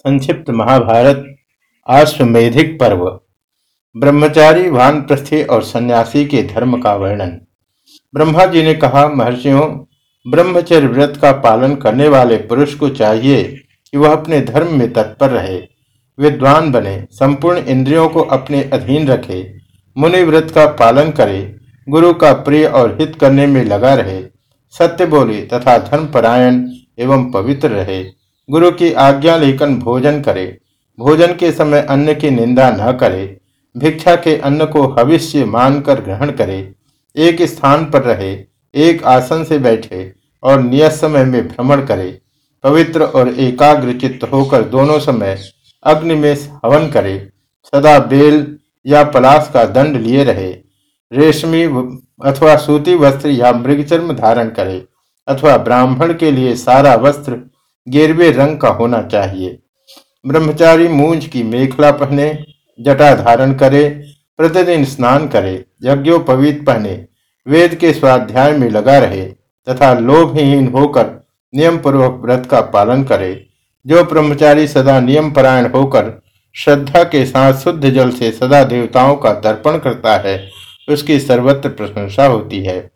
संक्षिप्त महाभारत आश्वेधिक पर्व। ब्रह्मचारी वानप्रस्थी और सन्यासी के धर्म का वर्णन। ब्रह्मा जी ने कहा, महर्षियों, ब्रह्मचर्य व्रत का पालन करने वाले पुरुष को चाहिए कि वह अपने धर्म में तत्पर रहे, विद्वान बने, संपूर्ण इंद्रियों को अपने अधीन रखे, मुनि व्रत का पालन करे, गुरु का प्रिय और हित करने में लगा रहे, सत्य बोले तथा धर्मपरायण एवं पवित्र रहे। गुरु की आज्ञा लेकर भोजन करे। भोजन के समय अन्न की निंदा न करे। भिक्षा के अन्न को भविष्य मानकर ग्रहण करे। एक स्थान पर रहे, एक आसन से बैठे और नियत समय में भ्रमण करे। पवित्र और एकाग्र चित्त होकर दोनों समय अग्नि में हवन करे। सदा बेल या पलाश का दंड लिए रहे। रेशमी अथवा सूती वस्त्र या मृगचर्म धारण करे। अथवा ब्राह्मण के लिए सारा वस्त्र गेरवे रंग का होना चाहिए। ब्रह्मचारी मूंज की मेखला पहने, जटा धारण करे, प्रतिदिन स्नान करे, यज्ञोपवीत पहने, वेद के स्वाध्याय में लगा रहे, तथा लोभहीन होकर नियम पूर्वक व्रत का पालन करे। जो ब्रह्मचारी सदा नियम परायण होकर श्रद्धा के साथ शुद्ध जल से सदा देवताओं का तर्पण करता है, उसकी सर्वत्र प्रशंसा होती है।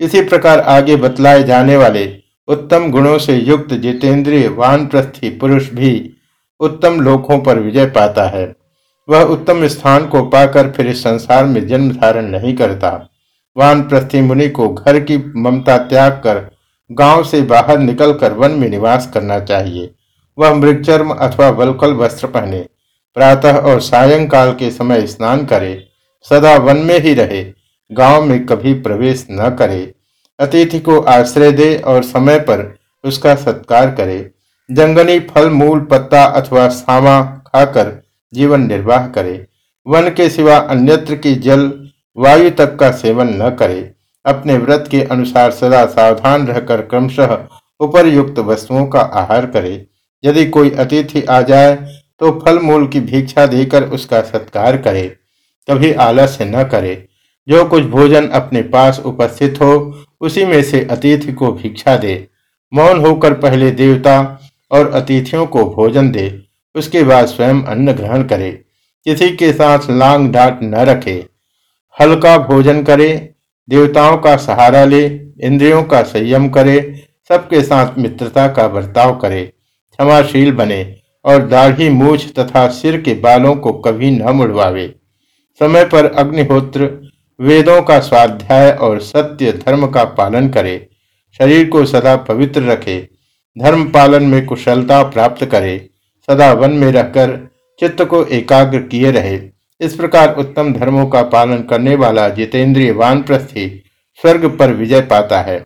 इसी प्रकार आगे बतलाए जाने वाले उत्तम गुणों से युक्त जितेंद्रिय वानप्रस्थी पुरुष भी उत्तम लोकों पर विजय पाता है। वह उत्तम स्थान को पाकर फिर इस संसार में जन्म धारण नहीं करता। वानप्रस्थी मुनि को घर की ममता त्याग कर गाँव से बाहर निकलकर वन में निवास करना चाहिए। वह मृगचर्म अथवा वलकल वस्त्र पहने, प्रातः और सायंकाल के समय स्नान करे, सदा वन में ही रहे, गाँव में कभी प्रवेश न करे। अतिथि को आश्रय दे और समय पर उसका सत्कार करे। जंगली फल, मूल, पत्ता अथवा सामा खाकर जीवन निर्वाह करे। वन के सिवा अन्यत्र की जल, वायु तक का सेवन न करे। अपने व्रत के अनुसार सदा सावधान रहकर क्रमशः उपरयुक्त वस्तुओं का आहार करे। यदि कोई अतिथि आ जाए तो फल, मूल की भिक्षा देकर उसका सत्कार करे। कभी आलस्य न करे। जो कुछ भोजन अपने पास उपस्थित हो उसी में से अतिथि को भिक्षा दे, मौन होकर पहले देवता और अतिथियों को भोजन दे, उसके बाद स्वयं अन्न ग्रहण करे, किसी के साथ लांग डांट न रखे। हल्का भोजन करे, देवताओं का सहारा ले, इंद्रियों का संयम करे, सबके साथ मित्रता का बर्ताव करे, क्षमाशील बने और दाढ़ी मूछ तथा सिर के बालों को कभी न मुड़वावे। समय पर अग्निहोत्र वेदों का स्वाध्याय और सत्य धर्म का पालन करे, शरीर को सदा पवित्र रखे, धर्म पालन में कुशलता प्राप्त करे, सदा वन में रहकर चित्त को एकाग्र किए रहे। इस प्रकार उत्तम धर्मों का पालन करने वाला जितेंद्रिय वानप्रस्थी स्वर्ग पर विजय पाता है।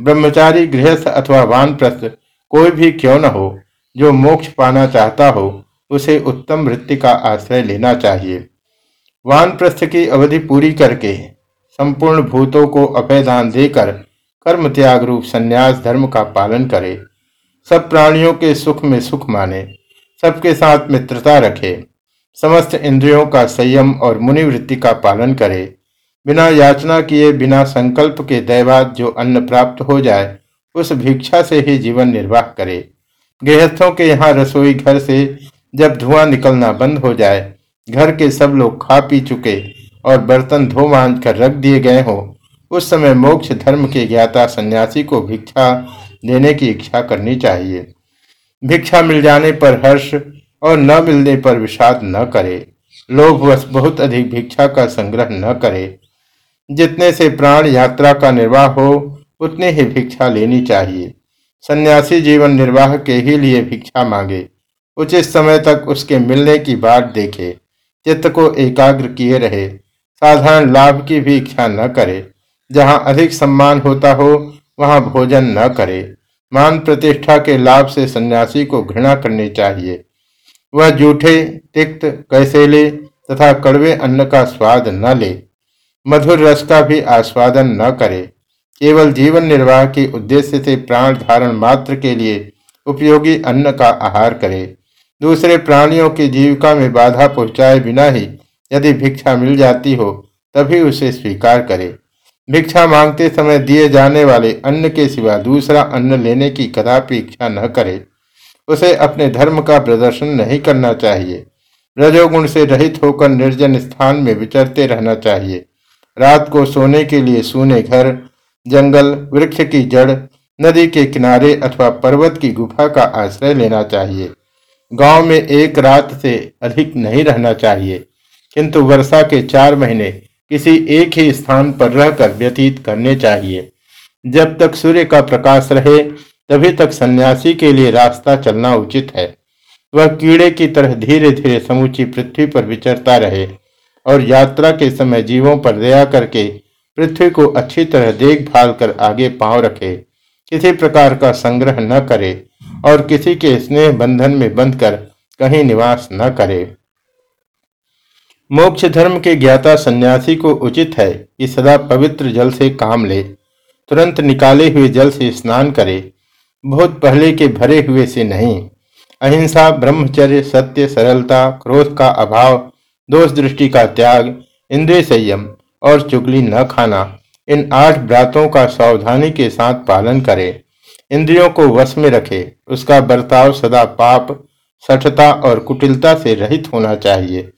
ब्रह्मचारी गृहस्थ अथवा वानप्रस्थ कोई भी क्यों न हो, जो मोक्ष पाना चाहता हो, उसे उत्तम वृत्ति का आश्रय लेना चाहिए। वानप्रस्थ की अवधि पूरी करके संपूर्ण भूतों को अभयदान देकर कर्म त्याग रूप संन्यास धर्म का पालन करे। सब प्राणियों के सुख में सुख माने, सबके साथ मित्रता रखे, समस्त इंद्रियों का संयम और मुनिवृत्ति का पालन करे। बिना याचना किए, बिना संकल्प के दैवाद जो अन्न प्राप्त हो जाए, उस भिक्षा से ही जीवन निर्वाह करे। गृहस्थों के यहाँ रसोई घर से जब धुआँ निकलना बंद हो जाए घर के सब लोग खा पी चुके और बर्तन धो मांझ कर रख दिए गए हो। उस समय मोक्ष धर्म के ज्ञाता सन्यासी को भिक्षा देने की इच्छा करनी चाहिए। भिक्षा मिल जाने पर हर्ष और न मिलने पर विषाद न करे। लोभवश बहुत अधिक भिक्षा का संग्रह न करे। जितने से प्राण यात्रा का निर्वाह हो, उतने ही भिक्षा लेनी चाहिए। सन्यासी जीवन निर्वाह के ही लिए भिक्षा मांगे। उचित समय तक उसके मिलने की बात देखे। चित्त को एकाग्र किए रहे। साधारण लाभ की भी इच्छा न करे। जहाँ अधिक सम्मान होता हो, वहाँ भोजन न करे। मान प्रतिष्ठा के लाभ से सन्यासी को घृणा करनी चाहिए। वह जूठे, तिक्त, कैसेले तथा कड़वे अन्न का स्वाद न ले। मधुर रस का भी आस्वादन न करे। केवल जीवन निर्वाह के उद्देश्य से प्राण धारण मात्र के लिए उपयोगी अन्न का आहार करे। दूसरे प्राणियों की जीविका में बाधा पहुँचाए बिना ही यदि भिक्षा मिल जाती हो, तभी उसे स्वीकार करे। भिक्षा मांगते समय दिए जाने वाले अन्न के सिवा दूसरा अन्न लेने की कदापि इच्छा न करे। उसे अपने धर्म का प्रदर्शन नहीं करना चाहिए। रजोगुण से रहित होकर निर्जन स्थान में विचरते रहना चाहिए। रात को सोने के लिए सूने घर, जंगल, वृक्ष की जड़, नदी के किनारे अथवा पर्वत की गुफा का आश्रय लेना चाहिए। गाँव में एक रात से अधिक नहीं रहना चाहिए, किंतु वर्षा के चार महीने किसी एक ही स्थान पर रहकर व्यतीत करने चाहिए। जब तक सूर्य का प्रकाश रहे, तभी तक सन्यासी के लिए रास्ता चलना उचित है। वह कीड़े की तरह धीरे धीरे समूची पृथ्वी पर विचरता रहे और यात्रा के समय जीवों पर दया करके पृथ्वी को अच्छी तरह देखभाल कर आगे पाँव रखे। किसी प्रकार का संग्रह न करे और किसी के स्नेह बंधन में बंधकर कहीं निवास न करे। मोक्ष धर्म के ज्ञाता सन्यासी को उचित है कि सदा पवित्र जल से काम ले, तुरंत निकाले हुए जल से स्नान करे, बहुत पहले के भरे हुए से नहीं। अहिंसा, ब्रह्मचर्य, सत्य, सरलता, क्रोध का अभाव, दोष दृष्टि का त्याग, इंद्रिय संयम और चुगली न खाना, इन आठ व्रातों का सावधानी के साथ पालन करे। इंद्रियों को वश में रखे, उसका बर्ताव सदा पाप, सठता और कुटिलता से रहित होना चाहिए।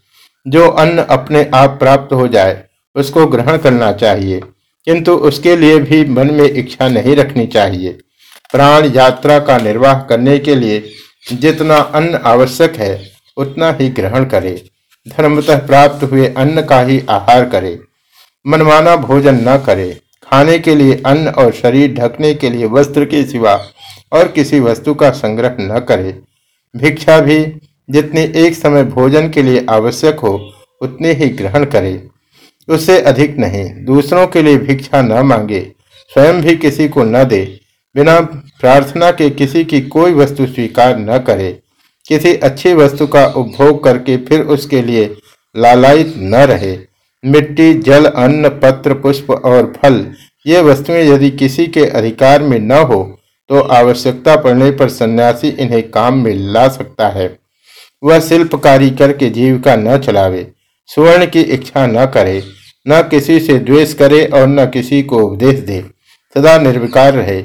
जो अन्न अपने आप प्राप्त हो जाए, उसको ग्रहण करना चाहिए, किंतु उसके लिए भी मन में इच्छा नहीं रखनी चाहिए। प्राण यात्रा का निर्वाह करने के लिए जितना अन्न आवश्यक है, उतना ही ग्रहण करे। धर्मतः प्राप्त हुए अन्न का ही आहार करे। मनमाना भोजन न करे। खाने के लिए अन्न और शरीर ढकने के लिए वस्त्र के सिवा और किसी वस्तु का संग्रह न करे। भिक्षा भी जितनी एक समय भोजन के लिए आवश्यक हो, उतने ही ग्रहण करे। उससे अधिक नहीं, दूसरों के लिए भिक्षा न मांगे, स्वयं भी किसी को न दे, बिना प्रार्थना के किसी की कोई वस्तु स्वीकार न करे। किसी अच्छी वस्तु का उपभोग करके फिर उसके लिए लालायित न रहे। मिट्टी, जल, अन्न, पत्र, पुष्प और फल, ये वस्तुएँ यदि किसी के अधिकार में न हो तो आवश्यकता पड़ने पर सन्यासी इन्हें काम में ला सकता है। वह शिल्पकारी करके जीविका न चलावे, सुवर्ण की इच्छा न करे, न किसी से द्वेष करे और न किसी को उपदेश दे, सदा निर्विकार रहे,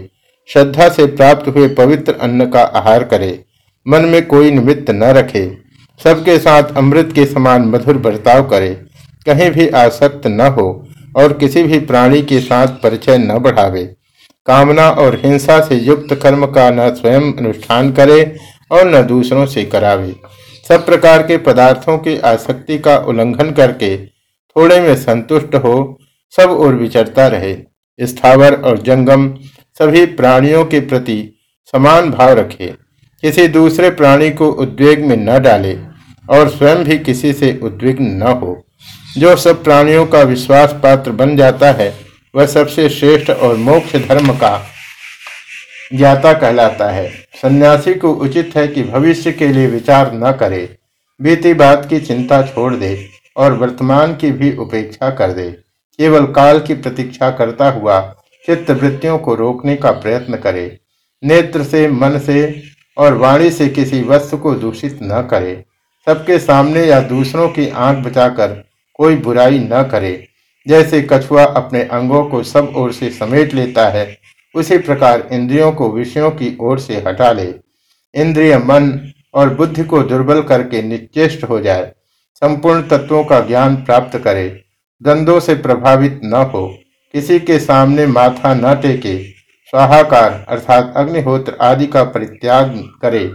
श्रद्धा से प्राप्त हुए पवित्र अन्न का आहार करे, मन में कोई निमित्त न रखे, सबके साथ अमृत के समान मधुर बर्ताव करे कहीं भी आसक्त न हो और किसी भी प्राणी के साथ परिचय न बढ़ावे। कामना और हिंसा से युक्त कर्म का न स्वयं अनुष्ठान करे और न दूसरों से करावे। सब प्रकार के पदार्थों की आसक्ति का उल्लंघन करके थोड़े में संतुष्ट हो, सब और विचरता रहे। स्थावर और जंगम सभी प्राणियों के प्रति समान भाव रखे। किसी दूसरे प्राणी को उद्वेग में न डाले और स्वयं भी किसी से उद्विग्न न हो। जो सब प्राणियों का विश्वास पात्र बन जाता है, वह सबसे श्रेष्ठ और मोक्ष धर्म का ज्ञाता कहलाता है। सन्यासी को उचित है कि भविष्य के लिए विचार न करे, बीती बात की चिंता छोड़ दे और वर्तमान की भी उपेक्षा कर दे। केवल काल की प्रतीक्षा करता हुआ चित्त वृत्तियों को रोकने का प्रयत्न करे, नेत्र से, मन से और वाणी से किसी वस्तु को दूषित न करे। सबके सामने या दूसरों की आँख बचाकर कोई बुराई न करे। जैसे कछुआ अपने अंगों को सब ओर से समेट लेता है, उसी प्रकार इंद्रियों को विषयों की ओर से हटा ले। इंद्रिय मन और बुद्धि को दुर्बल करके निश्चेष्ट हो जाए, संपूर्ण तत्वों का ज्ञान प्राप्त करे, द्वंद्वों से प्रभावित न हो, किसी के सामने माथा न टेके, स्वाहाकार अर्थात अग्निहोत्र आदि का परित्याग करे,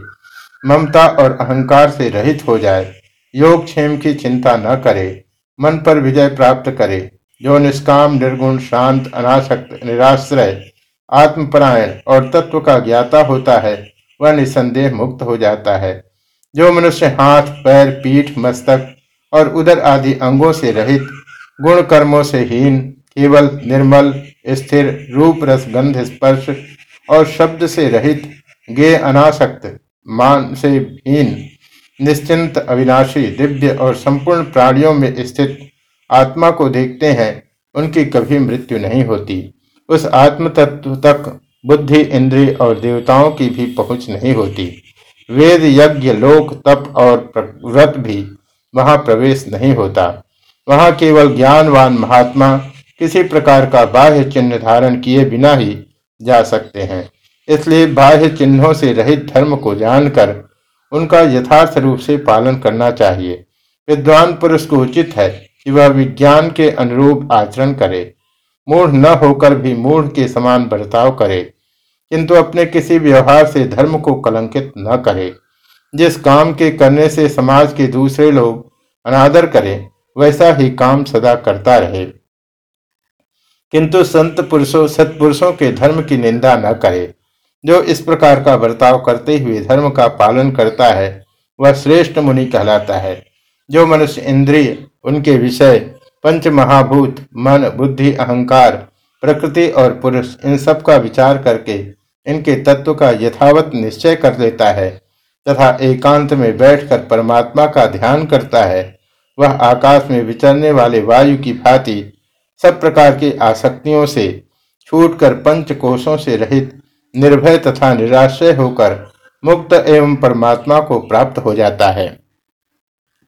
ममता और अहंकार से रहित हो जाए, योग क्षेम की चिंता न करे। मन पर विजय प्राप्त करे, जो निष्काम, निर्गुण, शांत, अनासक्त, निराश्रय, आत्मपरायण और तत्व का ज्ञाता होता है, वह निसंदेह मुक्त हो जाता है। जो मनुष्य हाथ, पैर, पीठ, मस्तक और उदर आदि अंगों से रहित, गुण कर्मों से हीन, केवल निर्मल, स्थिर, रूप, रस, गंध, स्पर्श और शब्द से रहित गे अनासक्त, मान से हीन निश्चिंत अविनाशी दिव्य और संपूर्ण प्राणियों में स्थित आत्मा को देखते हैं, उनकी कभी मृत्यु नहीं होती। उस आत्म तत्व तक बुद्धि, इंद्रिय और देवताओं की भी पहुँच नहीं होती। वेद, यज्ञ, लोक, तप और व्रत भी वहाँ प्रवेश नहीं होता। वहाँ केवल ज्ञानवान महात्मा किसी प्रकार का बाह्य चिन्ह धारण किए बिना ही जा सकते हैं। इसलिए बाह्य चिन्हों से रहित धर्म को जानकर उनका यथार्थ रूप से पालन करना चाहिए। विद्वान पुरुष को उचित है कि वह विज्ञान के अनुरूप आचरण करे। मूढ़ न होकर भी मूढ़ के समान बर्ताव करे, किंतु अपने किसी व्यवहार से धर्म को कलंकित न करे। जिस काम के करने से समाज के दूसरे लोग अनादर करें, वैसा ही काम सदा करता रहे। किंतु संत पुरुषों, सत्पुरुषों के धर्म की निंदा न करे। जो इस प्रकार का बर्ताव करते हुए धर्म का पालन करता है, वह श्रेष्ठ मुनि कहलाता है। जो मनुष्य इंद्रिय, उनके विषय पंच महाभूत मन, बुद्धि, अहंकार, प्रकृति और पुरुष, इन सब का विचार करके, इनके तत्व का यथावत निश्चय कर लेता है, तथा एकांत में बैठकर परमात्मा का ध्यान करता है, वह आकाश में विचरने वाले वायु की भांति, सब प्रकार की आसक्तियों से, छूटकर पंच कोशों से रहित निर्भय तथा निराश्रय होकर मुक्त एवं परमात्मा को प्राप्त हो जाता है।